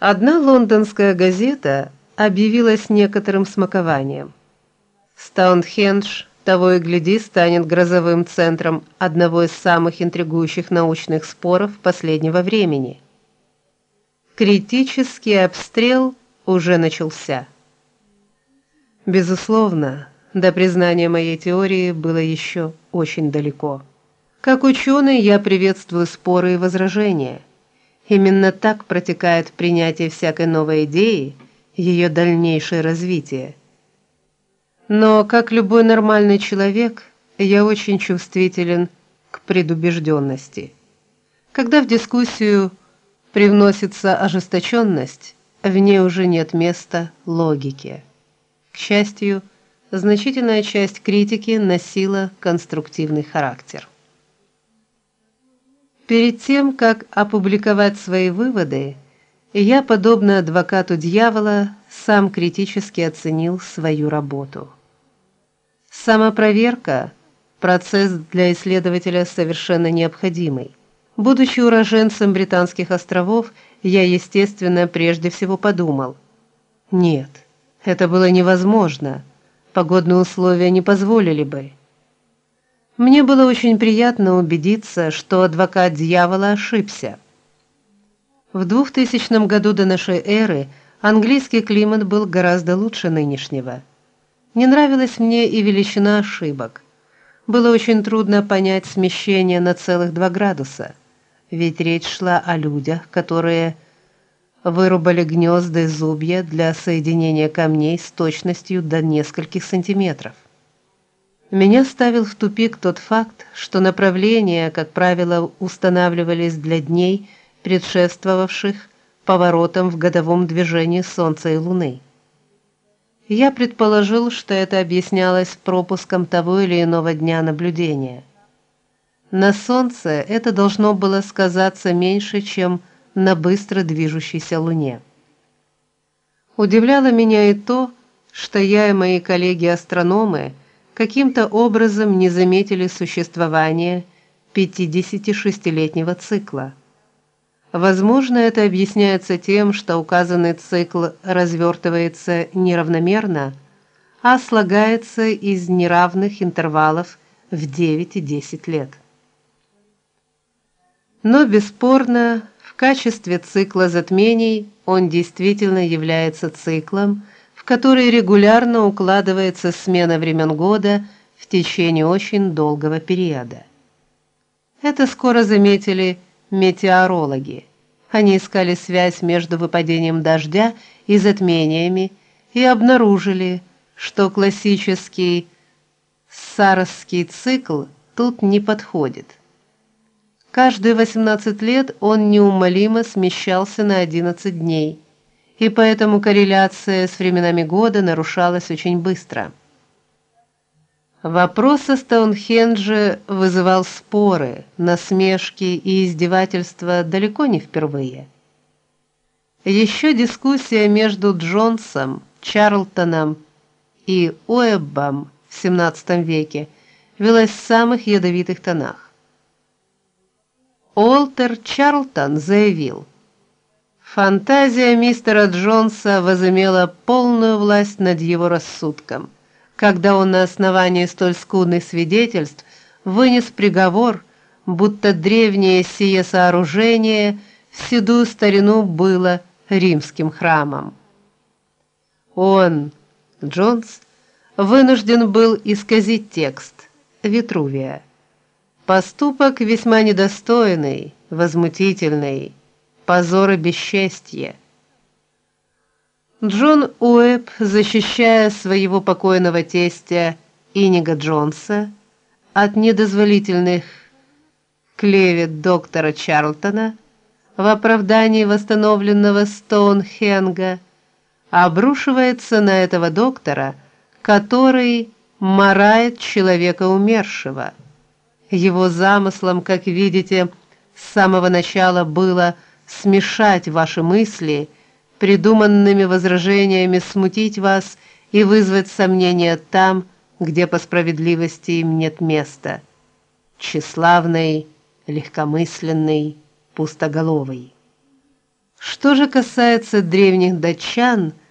Одна лондонская газета объявила с некоторым смакованием. Стоунхендж того и гляди станет грозовым центром одного из самых интригующих научных споров последнего времени. Критический обстрел уже начался. Безусловно, до признания моей теории было еще очень далеко. Как ученый я приветствую споры и возражения. Именно так протекает принятие всякой новой идеи, ее дальнейшее развитие. Но как любой нормальный человек, я очень чувствителен к предубежденности. Когда в дискуссию привносится ожесточенность, в ней уже нет места логике. К счастью, значительная часть критики носила конструктивный характер. Перед тем, как опубликовать свои выводы, я, подобно адвокату дьявола, сам критически оценил свою работу. Самопроверка процесс для исследователя совершенно необходимый. Будучи уроженцем британских островов, я, естественно, прежде всего подумал: нет, это было невозможно. Погодные условия не позволили бы. Мне было очень приятно убедиться, что адвокат дьявола ошибся. В 2000 году до нашей эры английский климат был гораздо лучше нынешнего. Не нравилась мне и величина ошибок. Было очень трудно понять смещение на целых 2 градуса, ведь речь шла о людях, которые вырубали гнезда и зубья для соединения камней с точностью до нескольких сантиметров. Меня ставил в тупик тот факт, что направления, как правило, устанавливались для дней, предшествовавших поворотам в годовом движении Солнца и Луны. Я предположил, что это объяснялось пропуском того или иного дня наблюдения. На Солнце это должно было сказаться меньше, чем на быстро движущейся Луне. Удивляло меня и то, что я и мои коллеги-астрономы каким-то образом не заметили существования 56-летнего цикла. Возможно, это объясняется тем, что указанный цикл развертывается неравномерно, а слагается из неравных интервалов в 9 и 10 лет. Но бесспорно, в качестве цикла затмений он действительно является циклом, в который регулярно укладывается смена времен года в течение очень долгого периода. Это скоро заметили метеорологи. Они искали связь между выпадением дождя и затмениями и обнаружили, что классический сарский цикл тут не подходит. Каждые 18 лет он неумолимо смещался на 11 дней и поэтому корреляция с временами года нарушалась очень быстро. Вопрос о Стоунхендже вызывал споры, насмешки и издевательства далеко не впервые. Еще дискуссия между Джонсом, Чарлтоном и Уэббом в XVII веке велась в самых ядовитых тонах. Олтер Чарлтон заявил: Фантазия мистера Джонса возымела полную власть над его рассудком, когда он на основании столь скудных свидетельств вынес приговор, будто древнее сие сооружение в седую старину было римским храмом. Он, Джонс, вынужден был исказить текст Витрувия. Поступок весьма недостойный, возмутительный, позор и бесчестье. Джон Уэбб, защищая своего покойного тестя Инига Джонса от недозволительных клевет доктора Чарлтона в оправдании восстановленного Стоунхенга, обрушивается на этого доктора, который марает человека умершего. Его замыслом, как видите, с самого начала было смешать ваши мысли придуманными возражениями, смутить вас и вызвать сомнения там, где по справедливости им нет места. Тщеславный, легкомысленный, пустоголовый. Что же касается древних датчан,